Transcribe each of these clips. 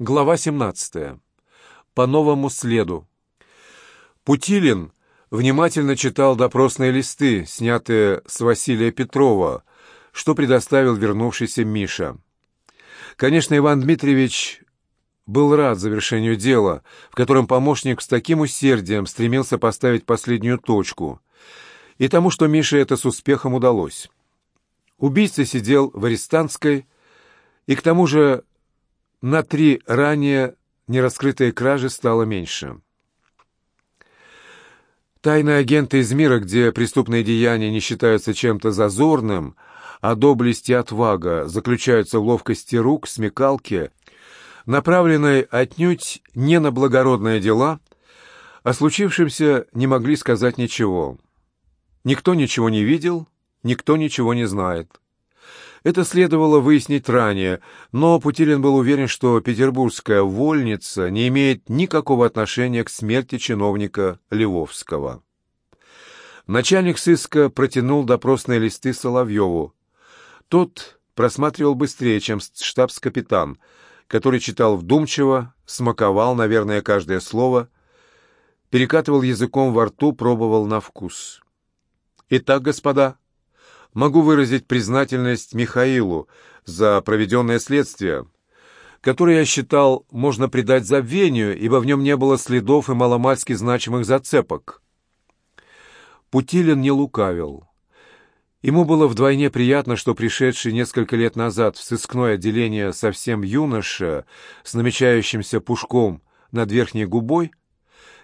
Глава 17. По новому следу. Путилин внимательно читал допросные листы, снятые с Василия Петрова, что предоставил вернувшийся Миша. Конечно, Иван Дмитриевич был рад завершению дела, в котором помощник с таким усердием стремился поставить последнюю точку, и тому, что Мише это с успехом удалось. Убийца сидел в арестантской, и к тому же на три ранее нераскрытые кражи стало меньше. Тайные агенты из мира, где преступные деяния не считаются чем-то зазорным, а доблесть и отвага заключаются в ловкости рук, смекалке, направленной отнюдь не на благородные дела, о случившемся не могли сказать ничего. Никто ничего не видел, никто ничего не знает. Это следовало выяснить ранее, но Путилин был уверен, что петербургская вольница не имеет никакого отношения к смерти чиновника Львовского. Начальник сыска протянул допросные листы Соловьеву. Тот просматривал быстрее, чем штабс-капитан, который читал вдумчиво, смаковал, наверное, каждое слово, перекатывал языком во рту, пробовал на вкус. «Итак, господа», могу выразить признательность Михаилу за проведенное следствие, которое я считал можно предать забвению, ибо в нем не было следов и маломальски значимых зацепок. Путилин не лукавил. Ему было вдвойне приятно, что пришедший несколько лет назад в сыскное отделение совсем юноша с намечающимся пушком над верхней губой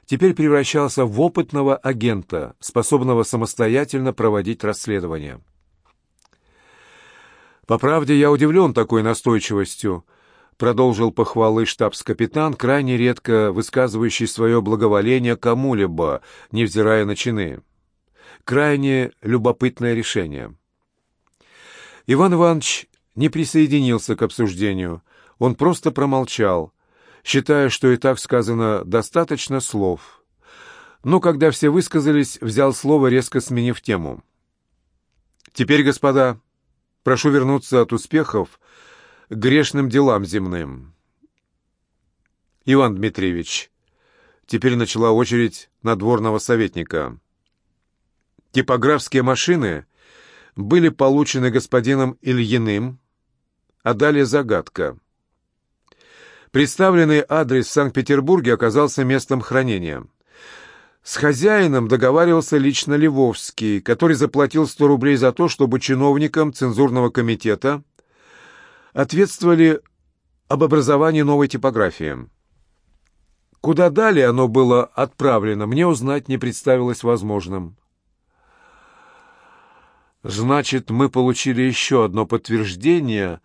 теперь превращался в опытного агента, способного самостоятельно проводить расследование. «По правде, я удивлен такой настойчивостью», — продолжил похвалы штабс-капитан, крайне редко высказывающий свое благоволение кому-либо, невзирая на чины. Крайне любопытное решение. Иван Иванович не присоединился к обсуждению, он просто промолчал, считая, что и так сказано достаточно слов. Но когда все высказались, взял слово, резко сменив тему. «Теперь, господа, Прошу вернуться от успехов к грешным делам земным. Иван Дмитриевич, теперь начала очередь надворного советника. Типографские машины были получены господином Ильиным, а далее загадка. Представленный адрес в Санкт-Петербурге оказался местом хранения. С хозяином договаривался лично Львовский, который заплатил 100 рублей за то, чтобы чиновникам цензурного комитета ответствовали об образовании новой типографии. Куда далее оно было отправлено, мне узнать не представилось возможным. Значит, мы получили еще одно подтверждение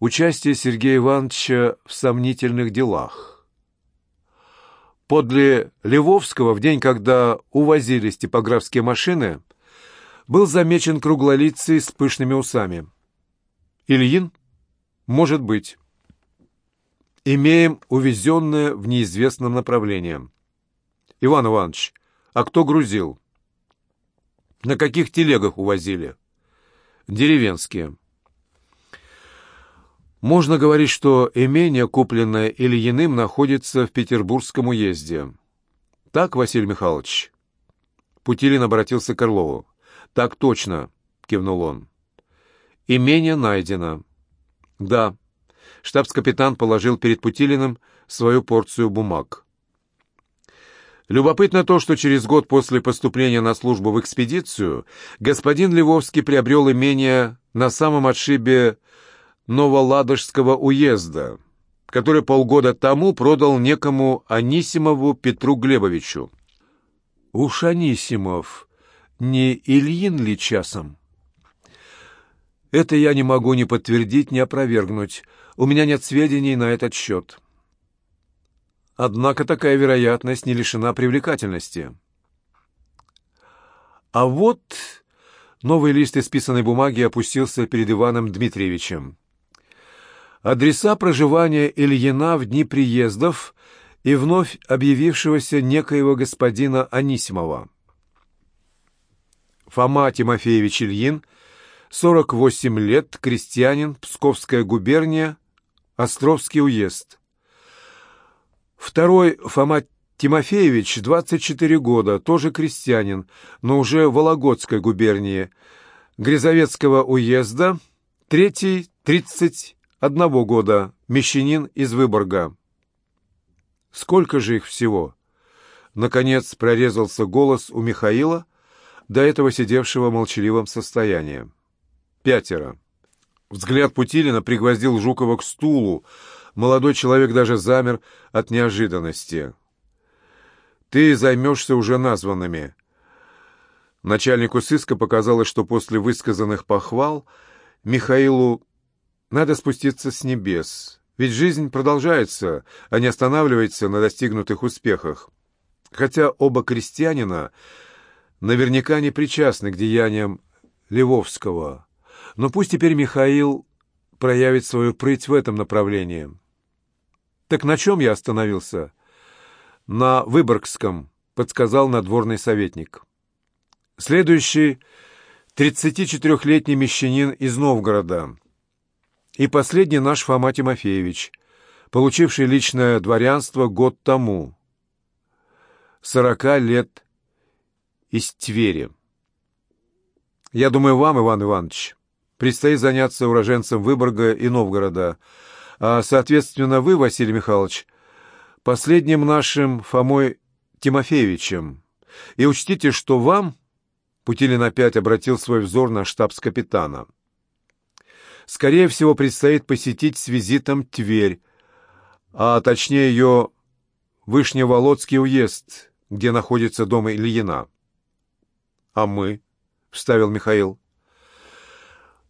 участия Сергея Ивановича в сомнительных делах. Подле Левовского в день, когда увозились типографские машины, был замечен круглолицый с пышными усами. Ильин? Может быть. Имеем увезенное в неизвестном направлении. Иван Иванович, а кто грузил? На каких телегах увозили? Деревенские. Можно говорить, что имение, купленное Ильиным, находится в Петербургском уезде. Так, Василий Михайлович? Путилин обратился к Орлову. «Так точно», — кивнул он. «Имение найдено». «Да». Штабс-капитан положил перед Путилиным свою порцию бумаг. Любопытно то, что через год после поступления на службу в экспедицию господин Львовский приобрел имение на самом отшибе Новоладожского уезда, который полгода тому продал некому Анисимову Петру Глебовичу. Уж Анисимов не Ильин ли часом? Это я не могу ни подтвердить, ни опровергнуть. У меня нет сведений на этот счет. Однако такая вероятность не лишена привлекательности. А вот новый лист исписанной бумаги опустился перед Иваном Дмитриевичем адреса проживания Ильина в дни приездов и вновь объявившегося некоего господина Анисимова. Фома Тимофеевич Ильин, 48 лет, крестьянин, Псковская губерния, Островский уезд. Второй Фома Тимофеевич, 24 года, тоже крестьянин, но уже Вологодской губернии, Грязовецкого уезда. Третий, 31 года, мещанин из Выборга. Сколько же их всего? Наконец прорезался голос у Михаила, до этого сидевшего в молчаливом состоянии. Пятеро. Взгляд Путилина пригвоздил Жукова к стулу. Молодой человек даже замер от неожиданности. «Ты займешься уже названными». Начальнику сыска показалось, что после высказанных похвал Михаилу надо спуститься с небес. Ведь жизнь продолжается, а не останавливается на достигнутых успехах. Хотя оба крестьянина наверняка не причастны к деяниям Левовского. Но пусть теперь Михаил проявит свою прыть в этом направлении. «Так на чем я остановился?» «На Выборгском», — подсказал надворный советник. Следующий — 34-летний мещанин из Новгорода. И последний наш Фома Тимофеевич, получивший личное дворянство год тому. Сорока лет из Твери. Я думаю, вам, Иван Иванович, предстоит заняться уроженцем Выборга и Новгорода, а, соответственно, вы, Василий Михайлович, последним нашим Фомой Тимофеевичем. И учтите, что вам, Путилин опять обратил свой взор на штабс-капитана, скорее всего, предстоит посетить с визитом Тверь, а точнее ее Вышневолодский уезд, где находится дом Ильина. «А мы?» — вставил Михаил.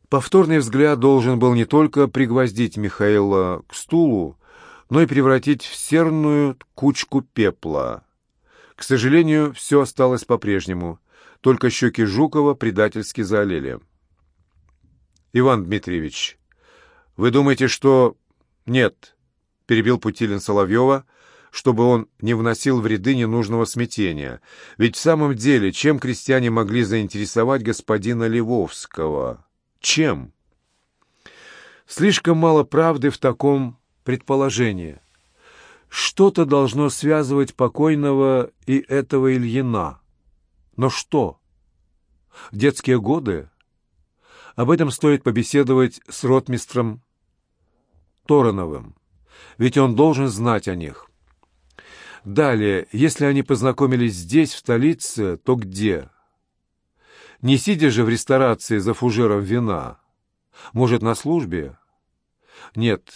Повторный взгляд должен был не только пригвоздить Михаила к стулу, но и превратить в серную кучку пепла. К сожалению, все осталось по-прежнему, только щеки Жукова предательски залили. «Иван Дмитриевич, вы думаете, что...» «Нет», — перебил Путилин Соловьева, чтобы он не вносил в ряды ненужного смятения. Ведь в самом деле, чем крестьяне могли заинтересовать господина Левовского? Чем? Слишком мало правды в таком предположении. Что-то должно связывать покойного и этого Ильина. Но что? В детские годы? Об этом стоит побеседовать с ротмистром Тороновым, ведь он должен знать о них. Далее, если они познакомились здесь, в столице, то где? Не сидя же в ресторации за фужером вина. Может, на службе? Нет,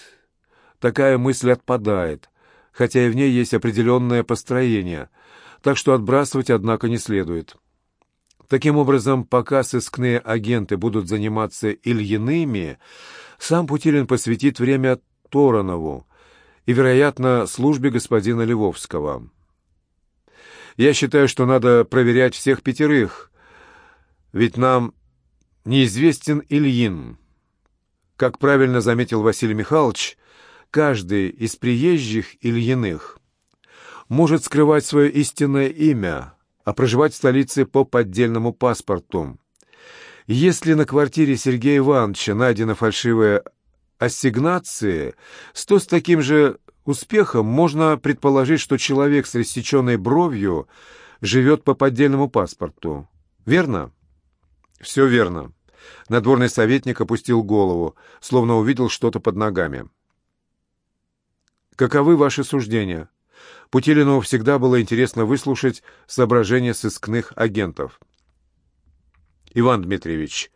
такая мысль отпадает, хотя и в ней есть определенное построение, так что отбрасывать, однако, не следует. Таким образом, пока сыскные агенты будут заниматься Ильиными, сам Путилин посвятит время Торонову, и, вероятно, службе господина Львовского. Я считаю, что надо проверять всех пятерых, ведь нам неизвестен Ильин. Как правильно заметил Василий Михайлович, каждый из приезжих Ильиных может скрывать свое истинное имя, а проживать в столице по поддельному паспорту. Если на квартире Сергея Ивановича найдена фальшивая ассигнации, то с таким же успехом можно предположить, что человек с рассеченной бровью живет по поддельному паспорту. Верно? Все верно. Надворный советник опустил голову, словно увидел что-то под ногами. Каковы ваши суждения? Путилину всегда было интересно выслушать соображения сыскных агентов. Иван Дмитриевич,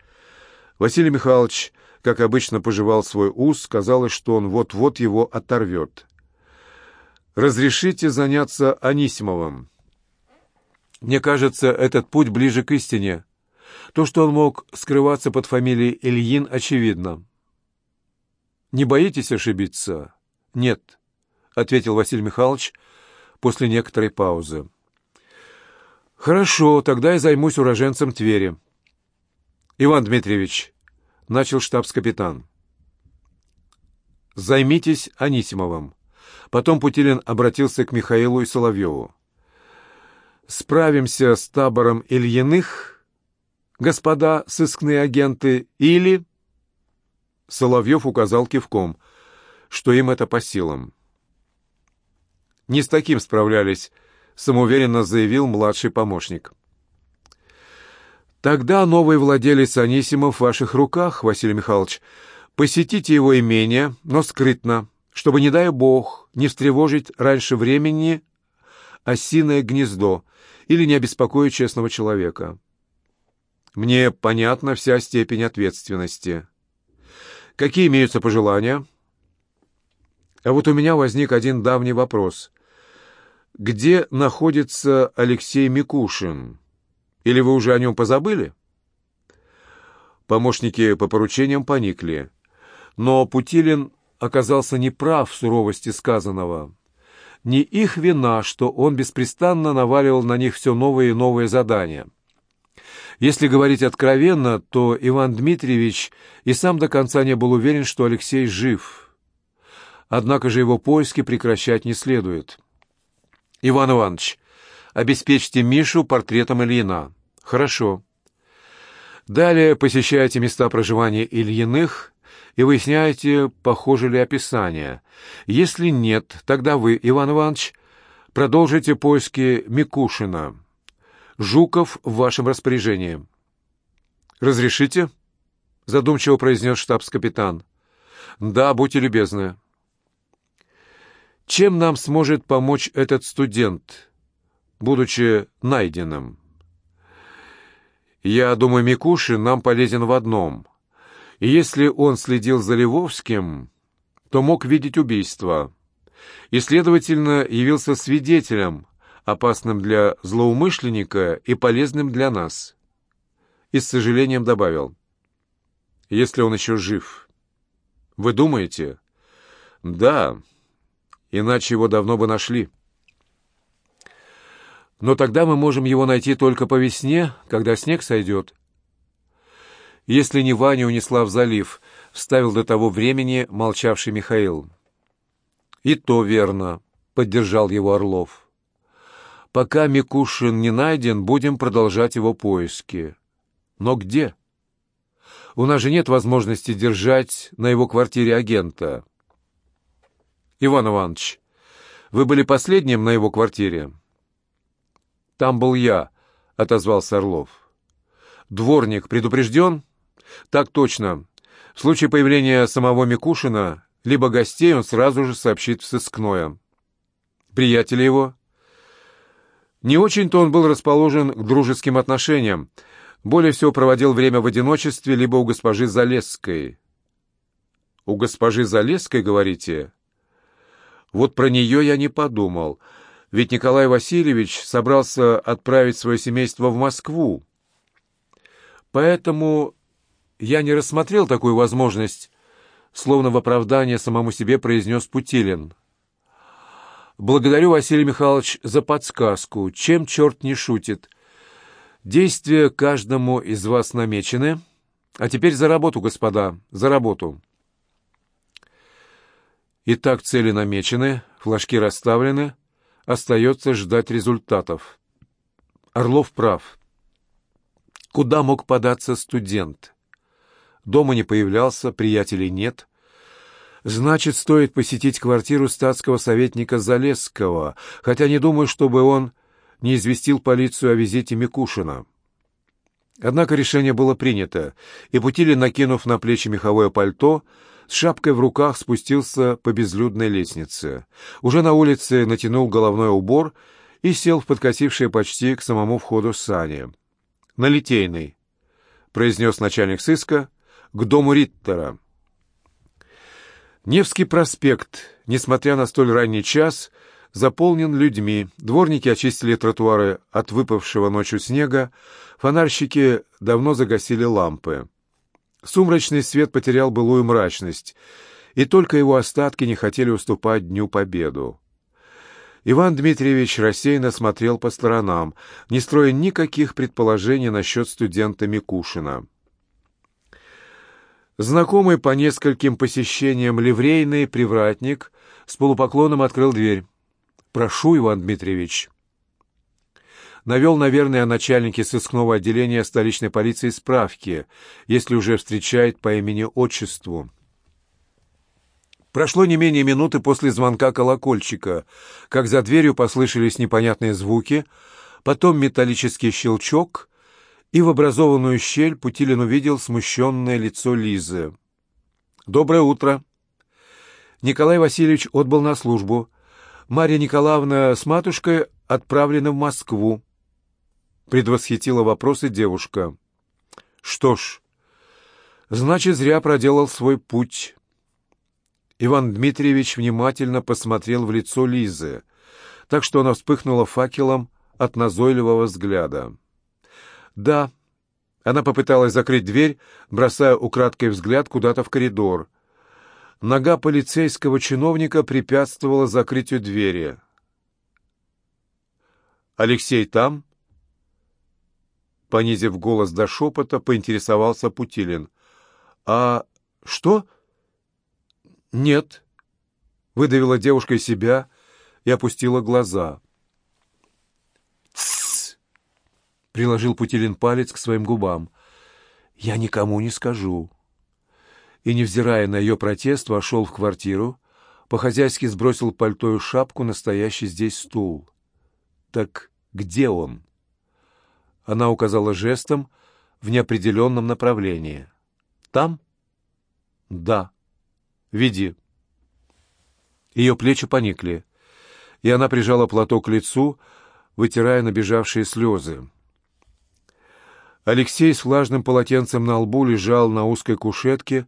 Василий Михайлович как обычно, пожевал свой ус, казалось, что он вот-вот его оторвет. «Разрешите заняться Анисимовым?» «Мне кажется, этот путь ближе к истине. То, что он мог скрываться под фамилией Ильин, очевидно». «Не боитесь ошибиться?» «Нет», — ответил Василий Михайлович после некоторой паузы. «Хорошо, тогда я займусь уроженцем Твери». «Иван Дмитриевич, — начал штабс-капитан. «Займитесь Анисимовым». Потом Путилин обратился к Михаилу и Соловьеву. «Справимся с табором Ильиных, господа сыскные агенты, или...» Соловьев указал кивком, что им это по силам. Не с таким справлялись, самоуверенно заявил младший помощник. Тогда новый владелец Анисимов в ваших руках, Василий Михайлович. Посетите его имение, но скрытно, чтобы, не дай бог, не встревожить раньше времени осиное гнездо или не обеспокоить честного человека. Мне понятна вся степень ответственности. Какие имеются пожелания? А вот у меня возник один давний вопрос. Где находится Алексей Микушин? Или вы уже о нем позабыли? Помощники по поручениям поникли. Но Путилин оказался неправ в суровости сказанного. Не их вина, что он беспрестанно наваливал на них все новые и новые задания — если говорить откровенно, то Иван Дмитриевич и сам до конца не был уверен, что Алексей жив. Однако же его поиски прекращать не следует. «Иван Иванович, обеспечьте Мишу портретом Ильина». «Хорошо». Далее посещайте места проживания Ильиных и выясняете, похоже ли описание. Если нет, тогда вы, Иван Иванович, продолжите поиски Микушина. Жуков в вашем распоряжении». «Разрешите?» — задумчиво произнес штабс-капитан. «Да, будьте любезны». «Чем нам сможет помочь этот студент, будучи найденным?» «Я думаю, Микушин нам полезен в одном. И если он следил за Львовским, то мог видеть убийство, и, следовательно, явился свидетелем, опасным для злоумышленника и полезным для нас. И с сожалением добавил, если он еще жив. Вы думаете? Да, иначе его давно бы нашли. Но тогда мы можем его найти только по весне, когда снег сойдет. Если не Ваня унесла в залив, вставил до того времени молчавший Михаил. «И то верно», — поддержал его Орлов. Пока Микушин не найден, будем продолжать его поиски. Но где? У нас же нет возможности держать на его квартире агента. Иван Иванович, вы были последним на его квартире? Там был я, — отозвался Орлов. Дворник предупрежден? Так точно. В случае появления самого Микушина, либо гостей, он сразу же сообщит в сыскное. Приятели его? Не очень-то он был расположен к дружеским отношениям. Более всего проводил время в одиночестве либо у госпожи Залесской. «У госпожи Залесской, говорите?» «Вот про нее я не подумал. Ведь Николай Васильевич собрался отправить свое семейство в Москву. Поэтому я не рассмотрел такую возможность, словно в оправдание самому себе произнес Путилин. Благодарю, Василий Михайлович, за подсказку. Чем черт не шутит? Действия каждому из вас намечены. А теперь за работу, господа, за работу. Итак, цели намечены, флажки расставлены. Остается ждать результатов. Орлов прав. Куда мог податься студент? Дома не появлялся, приятелей нет — Значит, стоит посетить квартиру статского советника Залесского, хотя не думаю, чтобы он не известил полицию о визите Микушина. Однако решение было принято, и Путилин, накинув на плечи меховое пальто, с шапкой в руках спустился по безлюдной лестнице. Уже на улице натянул головной убор и сел в подкатившее почти к самому входу сани. «На Литейный», — произнес начальник сыска, — «к дому Риттера». Невский проспект, несмотря на столь ранний час, заполнен людьми. Дворники очистили тротуары от выпавшего ночью снега, фонарщики давно загасили лампы. Сумрачный свет потерял былую мрачность, и только его остатки не хотели уступать Дню Победу. Иван Дмитриевич рассеянно смотрел по сторонам, не строя никаких предположений насчет студента Микушина. Знакомый по нескольким посещениям ливрейный привратник с полупоклоном открыл дверь. «Прошу, Иван Дмитриевич». Навел, наверное, о начальнике сыскного отделения столичной полиции справки, если уже встречает по имени-отчеству. Прошло не менее минуты после звонка колокольчика, как за дверью послышались непонятные звуки, потом металлический щелчок, и в образованную щель Путилин увидел смущенное лицо Лизы. «Доброе утро!» Николай Васильевич отбыл на службу. Марья Николаевна с матушкой отправлены в Москву. Предвосхитила вопросы девушка. «Что ж, значит, зря проделал свой путь». Иван Дмитриевич внимательно посмотрел в лицо Лизы, так что она вспыхнула факелом от назойливого взгляда. «Да». Она попыталась закрыть дверь, бросая украдкой взгляд куда-то в коридор. Нога полицейского чиновника препятствовала закрытию двери. «Алексей там?» Понизив голос до шепота, поинтересовался Путилин. «А что?» «Нет», — выдавила девушка из себя и опустила глаза. «Тссс!» — приложил Путилин палец к своим губам. «Я никому не скажу». И, невзирая на ее протест, вошел в квартиру, по-хозяйски сбросил пальто и шапку на стоящий здесь стул. «Так где он?» Она указала жестом в неопределенном направлении. «Там?» «Да». Веди». Ее плечи поникли, и она прижала платок к лицу, вытирая набежавшие слезы. Алексей с влажным полотенцем на лбу лежал на узкой кушетке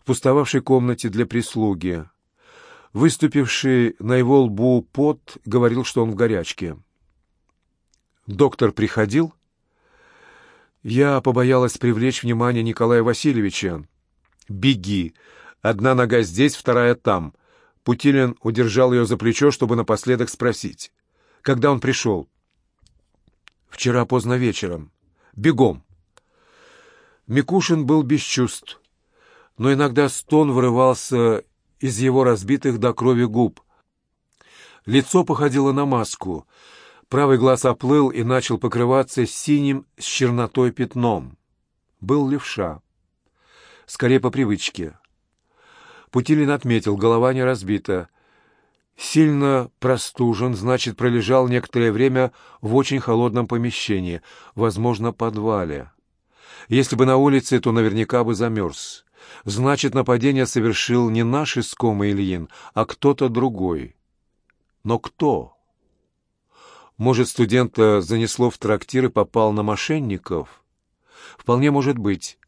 в пустовавшей комнате для прислуги. Выступивший на его лбу пот говорил, что он в горячке. «Доктор приходил?» Я побоялась привлечь внимание Николая Васильевича. «Беги!» Одна нога здесь, вторая там. Путилин удержал ее за плечо, чтобы напоследок спросить. Когда он пришел? Вчера поздно вечером. Бегом. Микушин был без чувств, но иногда стон вырывался из его разбитых до крови губ. Лицо походило на маску. Правый глаз оплыл и начал покрываться синим с чернотой пятном. Был левша. Скорее по привычке. Путилин отметил, голова не разбита. Сильно простужен, значит, пролежал некоторое время в очень холодном помещении, возможно, подвале. Если бы на улице, то наверняка бы замерз. Значит, нападение совершил не наш искомый Ильин, а кто-то другой. Но кто? Может, студента занесло в трактир и попал на мошенников? Вполне может быть.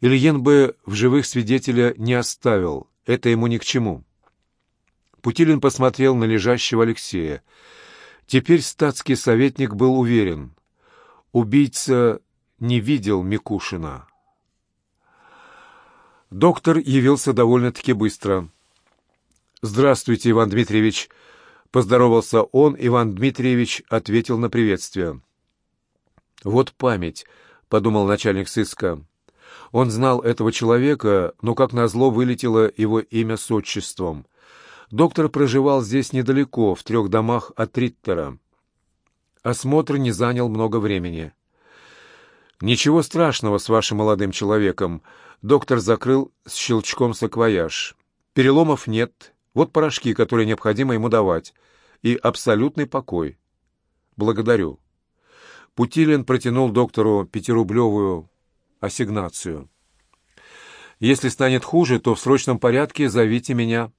Ильин бы в живых свидетеля не оставил. Это ему ни к чему. Путилин посмотрел на лежащего Алексея. Теперь статский советник был уверен. Убийца не видел Микушина. Доктор явился довольно-таки быстро. «Здравствуйте, Иван Дмитриевич!» Поздоровался он, Иван Дмитриевич ответил на приветствие. «Вот память», — подумал начальник сыска. Он знал этого человека, но, как назло, вылетело его имя с отчеством. Доктор проживал здесь недалеко, в трех домах от Риттера. Осмотр не занял много времени. «Ничего страшного с вашим молодым человеком», — доктор закрыл с щелчком саквояж. «Переломов нет, вот порошки, которые необходимо ему давать, и абсолютный покой. Благодарю». Путилин протянул доктору пятирублевую ассигнацию. Если станет хуже, то в срочном порядке зовите меня,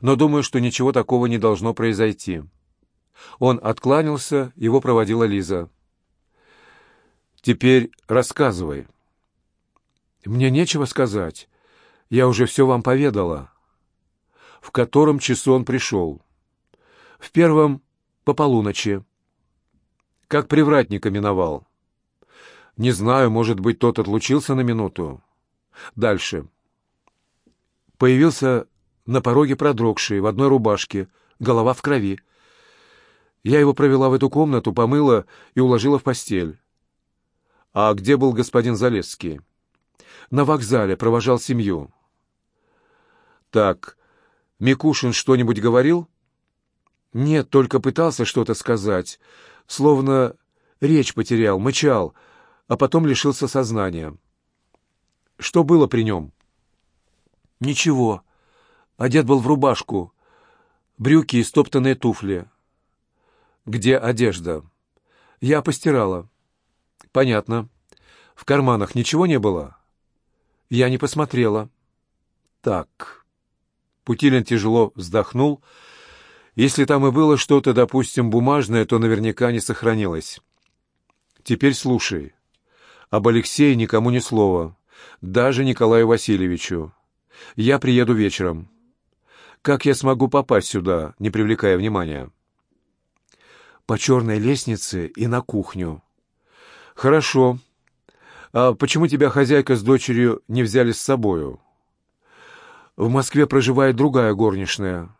но думаю, что ничего такого не должно произойти». Он откланялся, его проводила Лиза. «Теперь рассказывай». «Мне нечего сказать. Я уже все вам поведала». «В котором часу он пришел?» «В первом по полуночи». «Как привратника миновал?» Не знаю, может быть, тот отлучился на минуту. Дальше. Появился на пороге продрогший, в одной рубашке, голова в крови. Я его провела в эту комнату, помыла и уложила в постель. А где был господин Залесский? На вокзале, провожал семью. Так, Микушин что-нибудь говорил? Нет, только пытался что-то сказать, словно речь потерял, мычал, а потом лишился сознания. Что было при нем? Ничего. Одет был в рубашку, брюки и стоптанные туфли. Где одежда? Я постирала. Понятно. В карманах ничего не было? Я не посмотрела. Так. Путилин тяжело вздохнул. Если там и было что-то, допустим, бумажное, то наверняка не сохранилось. Теперь слушай. Об Алексее никому ни слова. Даже Николаю Васильевичу. Я приеду вечером. Как я смогу попасть сюда, не привлекая внимания? По черной лестнице и на кухню. Хорошо. А почему тебя хозяйка с дочерью не взяли с собою? В Москве проживает другая горничная.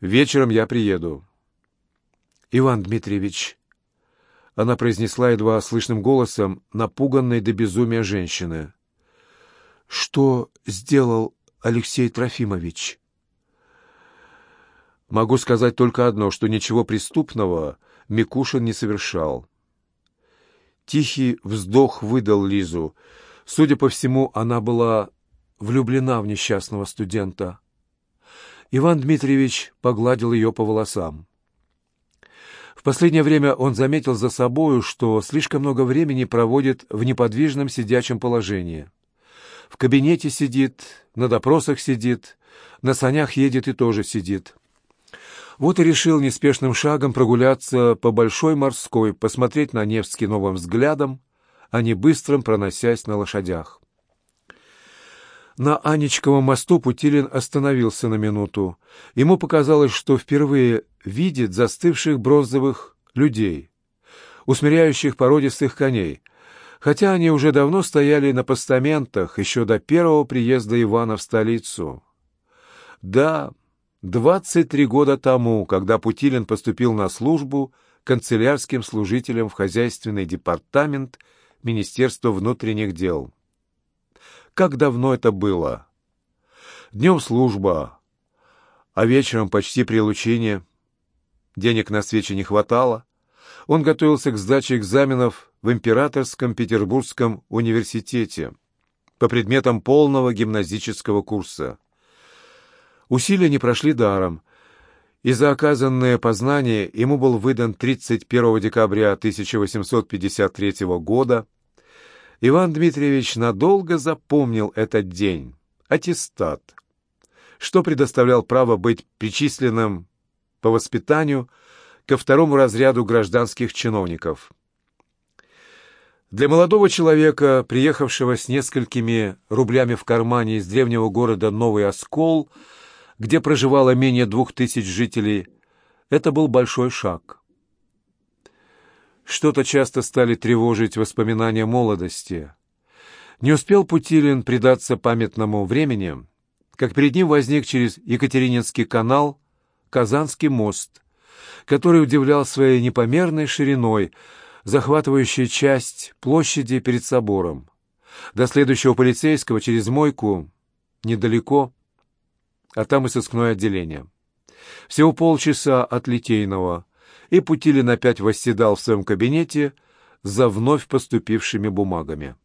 Вечером я приеду. Иван Дмитриевич, она произнесла едва слышным голосом, напуганной до безумия женщины. Что сделал Алексей Трофимович? Могу сказать только одно, что ничего преступного Микушин не совершал. Тихий вздох выдал Лизу. Судя по всему, она была влюблена в несчастного студента. Иван Дмитриевич погладил ее по волосам. В последнее время он заметил за собою, что слишком много времени проводит в неподвижном сидячем положении. В кабинете сидит, на допросах сидит, на санях едет и тоже сидит. Вот и решил неспешным шагом прогуляться по Большой Морской, посмотреть на Невский новым взглядом, а не быстрым проносясь на лошадях. На Анечковом мосту Путилин остановился на минуту. Ему показалось, что впервые видит застывших бронзовых людей, усмиряющих породистых коней, хотя они уже давно стояли на постаментах еще до первого приезда Ивана в столицу. Да, двадцать три года тому, когда Путилин поступил на службу канцелярским служителем в хозяйственный департамент Министерства внутренних дел. Как давно это было? Днем служба, а вечером почти прилучение. Денег на свечи не хватало. Он готовился к сдаче экзаменов в Императорском Петербургском университете по предметам полного гимназического курса. Усилия не прошли даром, и за оказанное познание ему был выдан 31 декабря 1853 года Иван Дмитриевич надолго запомнил этот день. Аттестат, что предоставлял право быть причисленным по воспитанию ко второму разряду гражданских чиновников. Для молодого человека, приехавшего с несколькими рублями в кармане из древнего города Новый Оскол, где проживало менее двух тысяч жителей, это был большой шаг. Что-то часто стали тревожить воспоминания молодости. Не успел Путилин предаться памятному времени, как перед ним возник через Екатерининский канал Казанский мост, который удивлял своей непомерной шириной, захватывающей часть площади перед собором. До следующего полицейского через мойку недалеко, а там и сыскное отделение. Всего полчаса от Литейного — и Путилин опять восседал в своем кабинете за вновь поступившими бумагами.